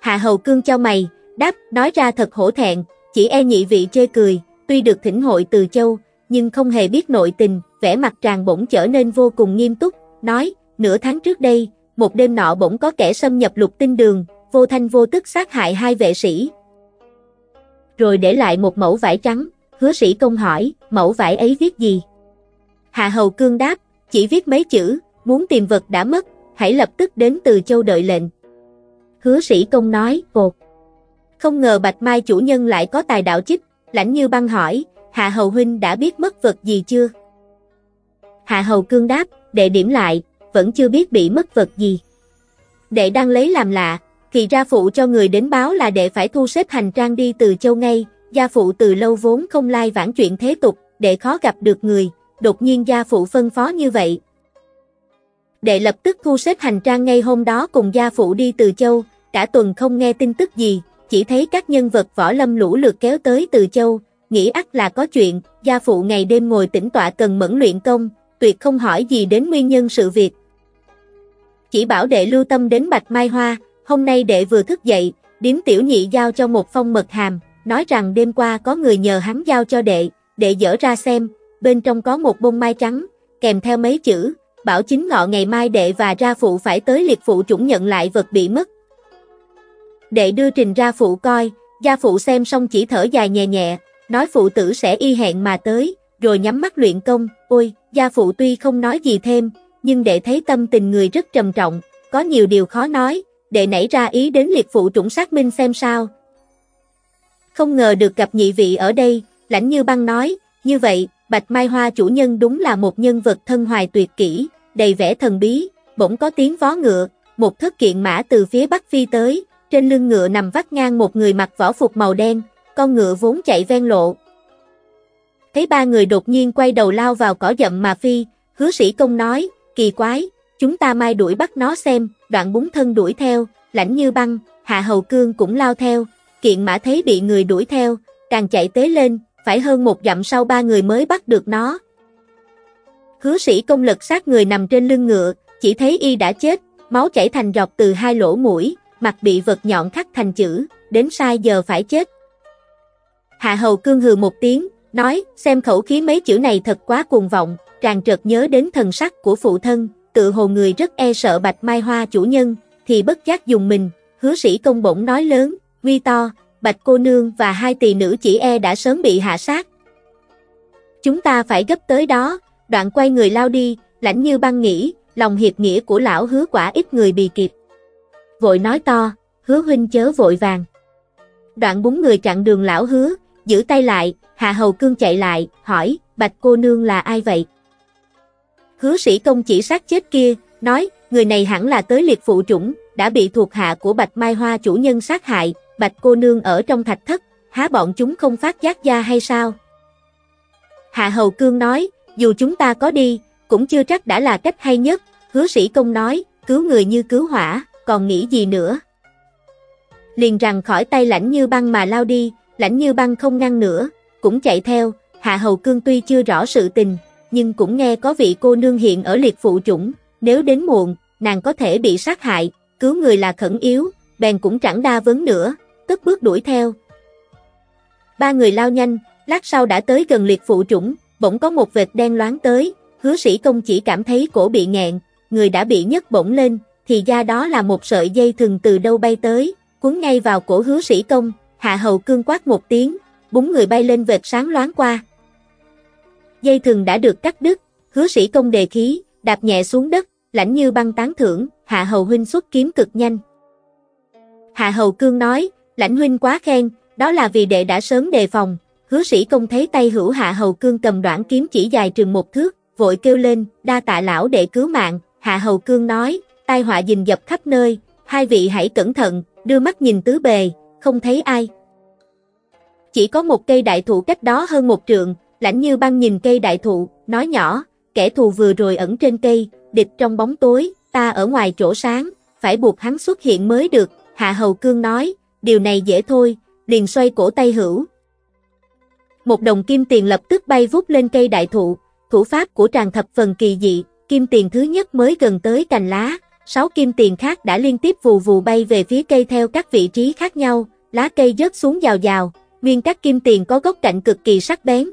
Hạ Hầu Cương cho mày, đáp, nói ra thật hổ thẹn, chỉ e nhị vị chê cười, tuy được thỉnh hội từ châu, nhưng không hề biết nội tình, vẻ mặt tràn bỗng trở nên vô cùng nghiêm túc, nói, nửa tháng trước đây, một đêm nọ bỗng có kẻ xâm nhập lục tinh đường, vô thanh vô tức sát hại hai vệ sĩ. Rồi để lại một mẫu vải trắng, hứa sĩ công hỏi, mẫu vải ấy viết gì? Hạ Hầu Cương đáp, chỉ viết mấy chữ, muốn tìm vật đã mất, hãy lập tức đến từ châu đợi lệnh. Hứa sĩ công nói, cột. Không ngờ Bạch Mai chủ nhân lại có tài đạo chích, lãnh như băng hỏi, Hạ Hầu Huynh đã biết mất vật gì chưa? Hạ Hầu Cương đáp, để điểm lại, vẫn chưa biết bị mất vật gì. Đệ đang lấy làm lạ, kỳ ra phụ cho người đến báo là đệ phải thu xếp hành trang đi từ châu ngay, gia phụ từ lâu vốn không lai vãn chuyện thế tục, đệ khó gặp được người, đột nhiên gia phụ phân phó như vậy. Đệ lập tức thu xếp hành trang ngay hôm đó cùng gia phụ đi từ châu, cả tuần không nghe tin tức gì, chỉ thấy các nhân vật võ lâm lũ lượt kéo tới từ châu, nghĩ ắt là có chuyện, gia phụ ngày đêm ngồi tĩnh tọa cần mẫn luyện công, tuyệt không hỏi gì đến nguyên nhân sự việc. Chỉ bảo đệ lưu tâm đến Bạch Mai Hoa, hôm nay đệ vừa thức dậy, điếm tiểu nhị giao cho một phong mật hàm, nói rằng đêm qua có người nhờ hắn giao cho đệ, đệ dở ra xem, bên trong có một bông mai trắng, kèm theo mấy chữ, bảo chính ngọ ngày mai đệ và ra phụ phải tới liệt phụ chủng nhận lại vật bị mất. Đệ đưa trình ra phụ coi, gia phụ xem xong chỉ thở dài nhẹ nhẹ, nói phụ tử sẽ y hẹn mà tới, rồi nhắm mắt luyện công, ôi, gia phụ tuy không nói gì thêm, nhưng đệ thấy tâm tình người rất trầm trọng, có nhiều điều khó nói, đệ nảy ra ý đến liệt phụ trũng xác minh xem sao. Không ngờ được gặp nhị vị ở đây, lãnh như băng nói, như vậy, Bạch Mai Hoa chủ nhân đúng là một nhân vật thân hoài tuyệt kỹ, đầy vẻ thần bí, bỗng có tiếng vó ngựa, một thất kiện mã từ phía bắc phi tới, trên lưng ngựa nằm vắt ngang một người mặc võ phục màu đen, con ngựa vốn chạy ven lộ. Thấy ba người đột nhiên quay đầu lao vào cỏ dậm mà phi, hứa sĩ công nói, kỳ quái, chúng ta mai đuổi bắt nó xem, đoạn búng thân đuổi theo, lãnh như băng, hạ hầu cương cũng lao theo, kiện mã thấy bị người đuổi theo, càng chạy tế lên, phải hơn một dặm sau ba người mới bắt được nó. Hứa sĩ công lực sát người nằm trên lưng ngựa, chỉ thấy y đã chết, máu chảy thành giọt từ hai lỗ mũi, mặt bị vật nhọn khắc thành chữ, đến sai giờ phải chết. Hạ hầu cương hừ một tiếng, nói, xem khẩu khí mấy chữ này thật quá cuồng vọng, tràn trợt nhớ đến thần sắc của phụ thân, tự hồ người rất e sợ bạch mai hoa chủ nhân, thì bất giác dùng mình, hứa sĩ công bổng nói lớn, uy to, bạch cô nương và hai tỳ nữ chỉ e đã sớm bị hạ sát. Chúng ta phải gấp tới đó, đoạn quay người lao đi, lãnh như băng nghĩ, lòng hiệp nghĩa của lão hứa quả ít người bì kịp. Vội nói to, hứa huynh chớ vội vàng. Đoạn búng người chặn đường lão hứa, giữ tay lại, hạ hầu cương chạy lại, hỏi, bạch cô nương là ai vậy? Hứa sĩ công chỉ sát chết kia, nói, người này hẳn là tới liệt phụ chủng, đã bị thuộc hạ của Bạch Mai Hoa chủ nhân sát hại, Bạch cô nương ở trong thạch thất, há bọn chúng không phát giác ra hay sao? Hạ Hầu Cương nói, dù chúng ta có đi, cũng chưa chắc đã là cách hay nhất, hứa sĩ công nói, cứu người như cứu hỏa, còn nghĩ gì nữa. Liền rằng khỏi tay lãnh như băng mà lao đi, lãnh như băng không ngăn nữa, cũng chạy theo, hạ hầu cương tuy chưa rõ sự tình, nhưng cũng nghe có vị cô nương hiện ở liệt phụ chủng, nếu đến muộn, nàng có thể bị sát hại, cứu người là khẩn yếu, bèn cũng chẳng đa vấn nữa, tức bước đuổi theo. Ba người lao nhanh, lát sau đã tới gần liệt phụ chủng, bỗng có một vệt đen loáng tới, hứa sĩ công chỉ cảm thấy cổ bị nghẹn, người đã bị nhấc bổng lên, thì ra đó là một sợi dây thừng từ đâu bay tới, cuốn ngay vào cổ hứa sĩ công, hạ hầu cương quát một tiếng, búng người bay lên vệt sáng loáng qua. Dây thừng đã được cắt đứt, hứa sĩ công đề khí, đạp nhẹ xuống đất, lãnh như băng tán thưởng, hạ hầu huynh xuất kiếm cực nhanh. Hạ hầu cương nói, lãnh huynh quá khen, đó là vì đệ đã sớm đề phòng, hứa sĩ công thấy tay hữu hạ hầu cương cầm đoạn kiếm chỉ dài trường một thước, vội kêu lên, đa tạ lão đệ cứu mạng, hạ hầu cương nói, tai họa dình dập khắp nơi, hai vị hãy cẩn thận, đưa mắt nhìn tứ bề, không thấy ai. Chỉ có một cây đại thụ cách đó hơn một trượng, lãnh như băng nhìn cây đại thụ, nói nhỏ, kẻ thù vừa rồi ẩn trên cây, địch trong bóng tối, ta ở ngoài chỗ sáng, phải buộc hắn xuất hiện mới được, Hạ Hầu Cương nói, điều này dễ thôi, liền xoay cổ tay hữu. Một đồng kim tiền lập tức bay vút lên cây đại thụ, thủ pháp của tràng thập phần kỳ dị, kim tiền thứ nhất mới gần tới cành lá, sáu kim tiền khác đã liên tiếp vù vù bay về phía cây theo các vị trí khác nhau, lá cây rớt xuống rào rào, nguyên các kim tiền có góc cạnh cực kỳ sắc bén.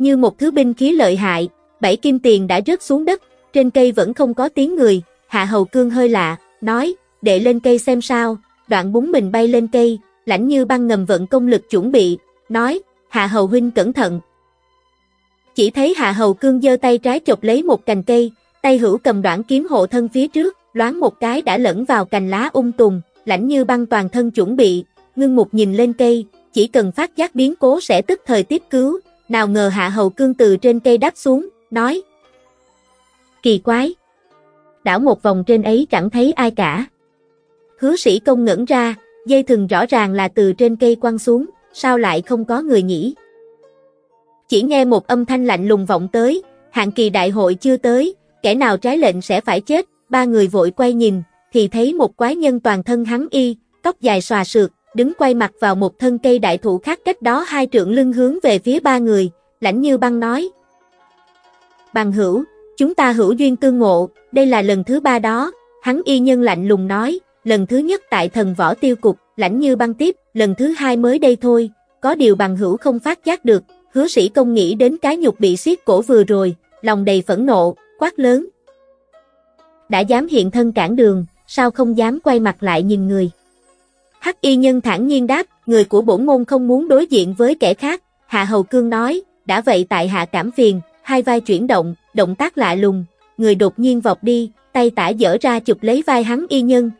Như một thứ binh khí lợi hại, bảy kim tiền đã rớt xuống đất, trên cây vẫn không có tiếng người, Hạ Hầu Cương hơi lạ, nói, để lên cây xem sao, đoạn búng mình bay lên cây, lãnh như băng ngầm vận công lực chuẩn bị, nói, Hạ Hầu Huynh cẩn thận. Chỉ thấy Hạ Hầu Cương giơ tay trái chộp lấy một cành cây, tay hữu cầm đoạn kiếm hộ thân phía trước, loáng một cái đã lẫn vào cành lá ung tùng, lãnh như băng toàn thân chuẩn bị, ngưng một nhìn lên cây, chỉ cần phát giác biến cố sẽ tức thời tiếp cứu, nào ngờ Hạ Hầu Cương từ trên cây đáp xuống, nói. Kỳ quái! Đảo một vòng trên ấy chẳng thấy ai cả. Hứa sĩ công ngẩn ra, dây thừng rõ ràng là từ trên cây quăng xuống, sao lại không có người nhỉ? Chỉ nghe một âm thanh lạnh lùng vọng tới, hạng kỳ đại hội chưa tới, kẻ nào trái lệnh sẽ phải chết, ba người vội quay nhìn, thì thấy một quái nhân toàn thân hắn y, tóc dài xòa sượt, đứng quay mặt vào một thân cây đại thụ khác cách đó hai trượng lưng hướng về phía ba người, lãnh như băng nói. Bằng hữu, chúng ta hữu duyên tương ngộ, đây là lần thứ ba đó, hắn y nhân lạnh lùng nói, lần thứ nhất tại thần võ tiêu cục, lãnh như băng tiếp, lần thứ hai mới đây thôi, có điều bằng hữu không phát giác được, hứa sĩ công nghĩ đến cái nhục bị xiết cổ vừa rồi, lòng đầy phẫn nộ, quát lớn. Đã dám hiện thân cản đường, sao không dám quay mặt lại nhìn người. Hắc y nhân thản nhiên đáp, người của bổn môn không muốn đối diện với kẻ khác, Hạ Hầu Cương nói, đã vậy tại Hạ cảm phiền, hai vai chuyển động, động tác lạ lùng, người đột nhiên vọt đi, tay tả dở ra chụp lấy vai hắn y nhân.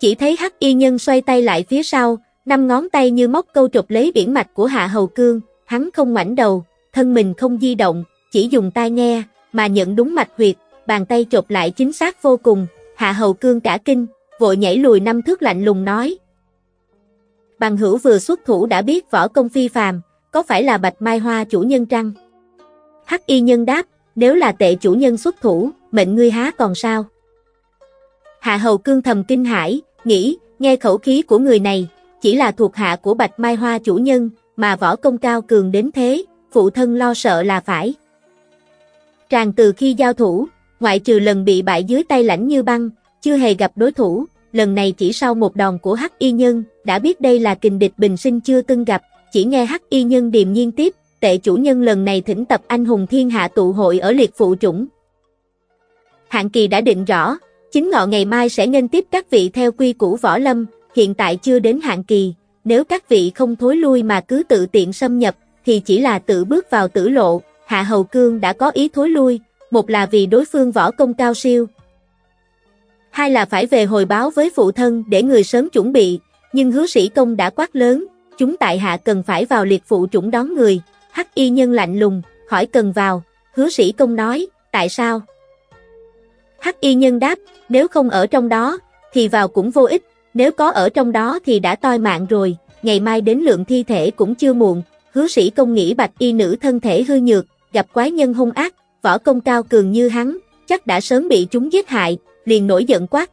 Chỉ thấy hắc y nhân xoay tay lại phía sau, năm ngón tay như móc câu chụp lấy biển mạch của Hạ Hầu Cương, hắn không ngoảnh đầu, thân mình không di động, chỉ dùng tai nghe, mà nhận đúng mạch huyệt, bàn tay chụp lại chính xác vô cùng, Hạ Hầu Cương cả kinh, vội nhảy lùi năm thước lạnh lùng nói. Bằng hữu vừa xuất thủ đã biết võ công phi phàm, có phải là Bạch Mai Hoa chủ nhân trăng? Hắc y nhân đáp, nếu là tệ chủ nhân xuất thủ, mệnh ngươi há còn sao? Hạ hầu cương thầm kinh hãi, nghĩ, nghe khẩu khí của người này, chỉ là thuộc hạ của Bạch Mai Hoa chủ nhân, mà võ công cao cường đến thế, phụ thân lo sợ là phải. Tràng từ khi giao thủ, ngoại trừ lần bị bại dưới tay lãnh như băng, chưa hề gặp đối thủ, lần này chỉ sau một đòn của Hắc Y Nhân, đã biết đây là kình địch bình sinh chưa từng gặp, chỉ nghe Hắc Y Nhân điềm nhiên tiếp, tệ chủ nhân lần này thỉnh tập anh hùng thiên hạ tụ hội ở liệt phụ chủng. hạng kỳ đã định rõ, chính ngọ ngày mai sẽ nên tiếp các vị theo quy củ võ lâm, hiện tại chưa đến hạn kỳ, nếu các vị không thối lui mà cứ tự tiện xâm nhập, thì chỉ là tự bước vào tử lộ, Hạ Hầu Cương đã có ý thối lui, một là vì đối phương võ công cao siêu, hai là phải về hồi báo với phụ thân để người sớm chuẩn bị, nhưng hứa sĩ công đã quát lớn, chúng tại hạ cần phải vào liệt phụ chủng đón người, hắc y nhân lạnh lùng, hỏi cần vào, hứa sĩ công nói, tại sao? Hắc y nhân đáp, nếu không ở trong đó, thì vào cũng vô ích, nếu có ở trong đó thì đã toi mạng rồi, ngày mai đến lượng thi thể cũng chưa muộn, hứa sĩ công nghĩ bạch y nữ thân thể hư nhược, gặp quái nhân hung ác, võ công cao cường như hắn, chắc đã sớm bị chúng giết hại, liền nổi giận quát.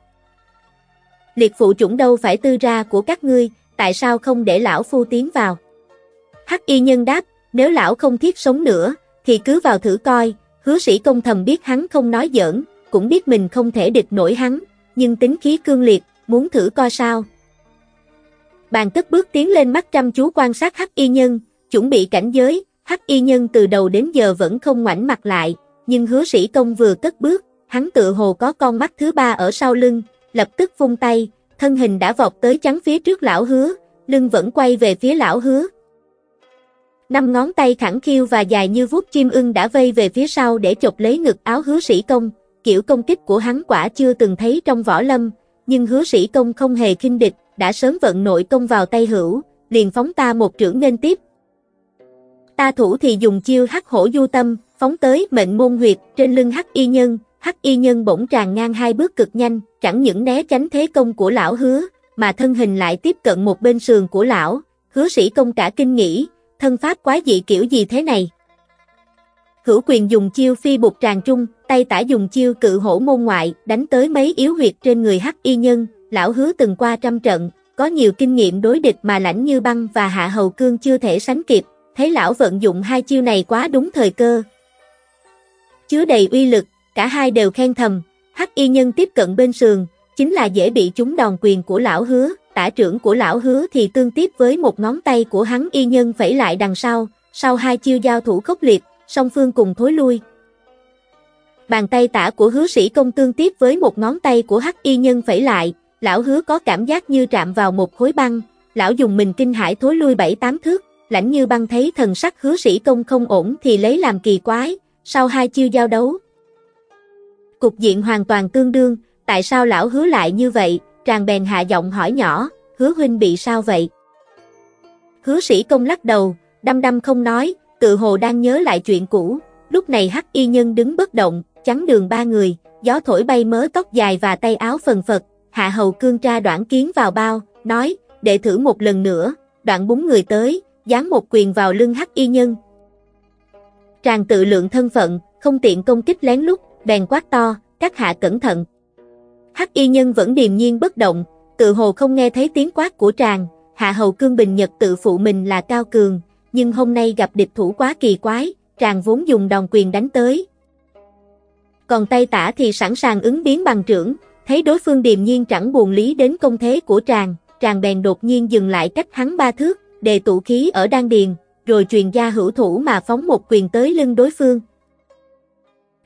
Liệt phụ chủng đâu phải tư ra của các ngươi, tại sao không để lão phu tiến vào? Hắc y nhân đáp, nếu lão không thiết sống nữa, thì cứ vào thử coi, hứa sĩ công thầm biết hắn không nói giỡn, cũng biết mình không thể địch nổi hắn, nhưng tính khí cương liệt, muốn thử coi sao. Bàn tức bước tiến lên mắt chăm chú quan sát hắc y nhân, chuẩn bị cảnh giới, hắc y nhân từ đầu đến giờ vẫn không ngoảnh mặt lại, nhưng hứa sĩ công vừa cất bước, hắn tự hồ có con mắt thứ ba ở sau lưng, lập tức vung tay, thân hình đã vọt tới chắn phía trước lão hứa, lưng vẫn quay về phía lão hứa. Năm ngón tay khẳng khiêu và dài như vuốt chim ưng đã vây về phía sau để chụp lấy ngực áo hứa sĩ công, kiểu công kích của hắn quả chưa từng thấy trong võ lâm, nhưng hứa sĩ công không hề kinh địch, đã sớm vận nội công vào tay hữu, liền phóng ta một trưởng nên tiếp. Ta thủ thì dùng chiêu hắc hổ du tâm, phóng tới mệnh môn huyệt trên lưng hắc y nhân, hắc y nhân bỗng tràn ngang hai bước cực nhanh, chẳng những né tránh thế công của lão hứa, mà thân hình lại tiếp cận một bên sườn của lão, hứa sĩ công cả kinh nghĩ, thân pháp quái dị kiểu gì thế này. Hữu quyền dùng chiêu phi bục tràn trung, tay tả dùng chiêu cự hổ môn ngoại, đánh tới mấy yếu huyệt trên người hắc y nhân, lão hứa từng qua trăm trận, có nhiều kinh nghiệm đối địch mà lãnh như băng và hạ hầu cương chưa thể sánh kịp, thấy lão vận dụng hai chiêu này quá đúng thời cơ. Chứa đầy uy lực, cả hai đều khen thầm, hắc y nhân tiếp cận bên sườn, chính là dễ bị chúng đòn quyền của lão hứa, tả trưởng của lão hứa thì tương tiếp với một ngón tay của hắn y nhân phẩy lại đằng sau, sau hai chiêu giao thủ khốc liệt, song phương cùng thối lui. Bàn tay tả của hứa sĩ công tương tiếp với một ngón tay của hắc y nhân phẩy lại, lão hứa có cảm giác như chạm vào một khối băng, lão dùng mình kinh hãi thối lui bảy tám thước, lãnh như băng thấy thần sắc hứa sĩ công không ổn thì lấy làm kỳ quái, sau hai chiêu giao đấu. Cục diện hoàn toàn tương đương, tại sao lão hứa lại như vậy, tràng bèn hạ giọng hỏi nhỏ, hứa huynh bị sao vậy? Hứa sĩ công lắc đầu, đăm đăm không nói, tự hồ đang nhớ lại chuyện cũ, lúc này hắc y nhân đứng bất động, chắn đường ba người, gió thổi bay mớ tóc dài và tay áo phần phật, hạ hầu cương tra đoạn kiến vào bao, nói, để thử một lần nữa, đoạn búng người tới, dán một quyền vào lưng hắc y nhân. Tràng tự lượng thân phận, không tiện công kích lén lút, bèn quát to, các hạ cẩn thận. Hắc y nhân vẫn điềm nhiên bất động, tự hồ không nghe thấy tiếng quát của tràng, hạ hầu cương bình nhật tự phụ mình là cao cường, nhưng hôm nay gặp địch thủ quá kỳ quái, tràng vốn dùng đòn quyền đánh tới. Còn tay tả thì sẵn sàng ứng biến bằng trưởng, thấy đối phương điềm nhiên chẳng buồn lý đến công thế của tràng, tràng bèn đột nhiên dừng lại cách hắn ba thước, đề tụ khí ở đan điền, rồi truyền gia hữu thủ mà phóng một quyền tới lưng đối phương.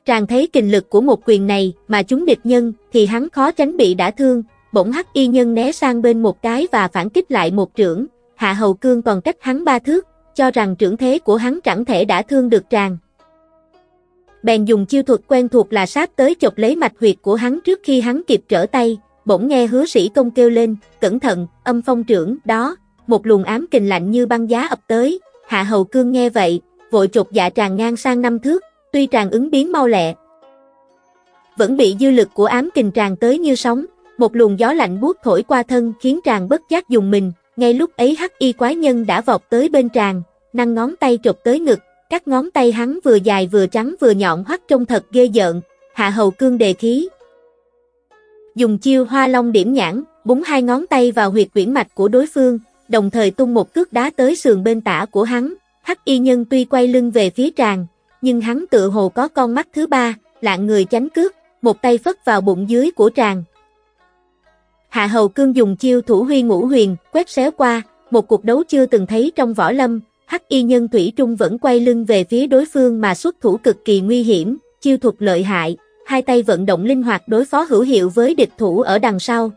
Tràng thấy kình lực của một quyền này mà chúng địch nhân thì hắn khó tránh bị đả thương, bỗng hắc y nhân né sang bên một cái và phản kích lại một trưởng, hạ hầu cương còn cách hắn ba thước, cho rằng trưởng thế của hắn chẳng thể đã thương được tràng. Bèn dùng chiêu thuật quen thuộc là sát tới chọc lấy mạch huyệt của hắn trước khi hắn kịp trở tay, bỗng nghe hứa sĩ công kêu lên, cẩn thận, âm phong trưởng, đó, một luồng ám kình lạnh như băng giá ập tới, hạ hầu cương nghe vậy, vội chột dạ tràn ngang sang năm thước, tuy tràn ứng biến mau lẹ. Vẫn bị dư lực của ám kình tràn tới như sóng, một luồng gió lạnh buốt thổi qua thân khiến tràn bất giác dùng mình, ngay lúc ấy hắc y quái nhân đã vọt tới bên tràng, năng ngón tay trục tới ngực, các ngón tay hắn vừa dài vừa trắng vừa nhọn hoắt trông thật ghê giận, hạ hầu cương đề khí. Dùng chiêu hoa long điểm nhãn, búng hai ngón tay vào huyệt quyển mạch của đối phương, đồng thời tung một cước đá tới sườn bên tả của hắn, hắc y nhân tuy quay lưng về phía tràng, nhưng hắn tự hồ có con mắt thứ ba, lạng người tránh cước, một tay phất vào bụng dưới của tràng, Hạ Hầu Cương dùng chiêu thủ huy ngũ huyền, quét xéo qua, một cuộc đấu chưa từng thấy trong võ lâm, Hắc Y Nhân Thủy Trung vẫn quay lưng về phía đối phương mà xuất thủ cực kỳ nguy hiểm, chiêu thuật lợi hại, hai tay vận động linh hoạt đối phó hữu hiệu với địch thủ ở đằng sau.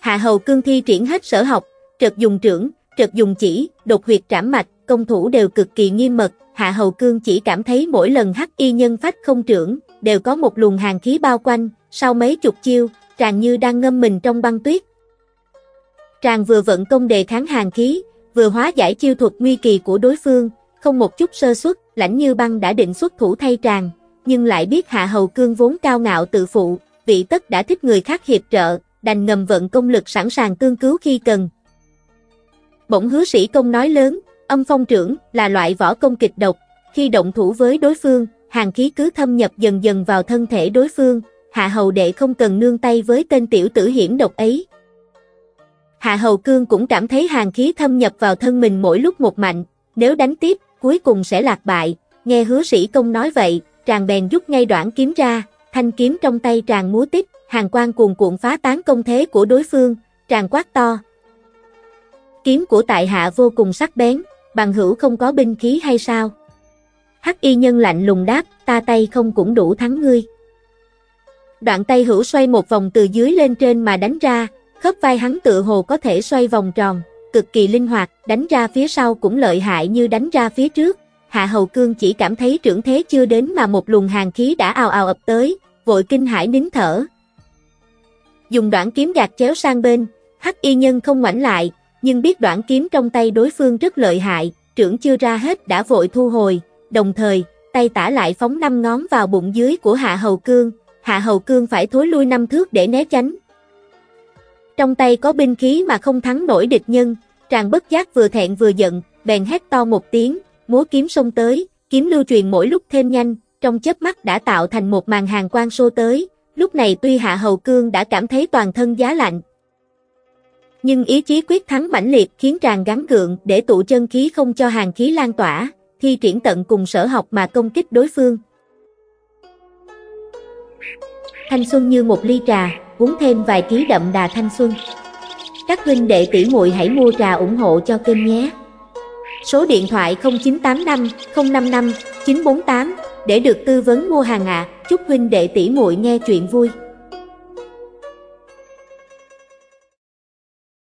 Hạ Hầu Cương thi triển hết sở học, trật dùng trưởng, trật dùng chỉ, đột huyệt trảm mạch, công thủ đều cực kỳ nghiêm mật, Hạ Hầu Cương chỉ cảm thấy mỗi lần Hắc Y Nhân phách không trưởng, đều có một luồng hàng khí bao quanh, sau mấy chục chiêu, Tràng như đang ngâm mình trong băng tuyết. Tràng vừa vận công đề kháng hàng khí, vừa hóa giải chiêu thuật nguy kỳ của đối phương, không một chút sơ suất, lãnh như băng đã định xuất thủ thay tràng, nhưng lại biết hạ hầu cương vốn cao ngạo tự phụ, vị tất đã thích người khác hiệp trợ, đành ngầm vận công lực sẵn sàng tương cứu khi cần. Bỗng hứa sĩ công nói lớn, Âm phong trưởng là loại võ công kịch độc, khi động thủ với đối phương, hàng khí cứ thâm nhập dần dần vào thân thể đối phương, hạ hầu đệ không cần nương tay với tên tiểu tử hiểm độc ấy. Hạ hầu cương cũng cảm thấy hàng khí thâm nhập vào thân mình mỗi lúc một mạnh, nếu đánh tiếp, cuối cùng sẽ lạc bại, nghe hứa sĩ công nói vậy, tràng bèn rút ngay đoạn kiếm ra, thanh kiếm trong tay tràng múa tiếp, hàng quan cuồn cuộn phá tán công thế của đối phương, tràng quát to. Kiếm của tại hạ vô cùng sắc bén, bằng hữu không có binh khí hay sao? Hắc y nhân lạnh lùng đáp, ta tay không cũng đủ thắng ngươi. Đoạn tay hữu xoay một vòng từ dưới lên trên mà đánh ra, khớp vai hắn tự hồ có thể xoay vòng tròn, cực kỳ linh hoạt, đánh ra phía sau cũng lợi hại như đánh ra phía trước. Hạ Hầu Cương chỉ cảm thấy trưởng thế chưa đến mà một luồng hàng khí đã ào ào ập tới, vội kinh hãi nín thở. Dùng đoạn kiếm gạt chéo sang bên, hắc y nhân không ngoảnh lại, nhưng biết đoạn kiếm trong tay đối phương rất lợi hại, trưởng chưa ra hết đã vội thu hồi, đồng thời, tay tả lại phóng năm ngón vào bụng dưới của Hạ Hầu Cương, Hạ Hầu Cương phải thối lui năm thước để né tránh. Trong tay có binh khí mà không thắng nổi địch nhân, tràng bất giác vừa thẹn vừa giận, bèn hét to một tiếng, múa kiếm xông tới, kiếm lưu truyền mỗi lúc thêm nhanh, trong chớp mắt đã tạo thành một màn hàng quang xô tới, lúc này tuy Hạ Hầu Cương đã cảm thấy toàn thân giá lạnh. Nhưng ý chí quyết thắng mãnh liệt khiến tràng gắn gượng để tụ chân khí không cho hàng khí lan tỏa, thi triển tận cùng sở học mà công kích đối phương. Thanh xuân như một ly trà, uống thêm vài ký đậm đà thanh xuân. Các huynh đệ tỷ muội hãy mua trà ủng hộ cho kênh nhé. Số điện thoại 0985 055 948 để được tư vấn mua hàng ạ. À. Chúc huynh đệ tỷ muội nghe chuyện vui.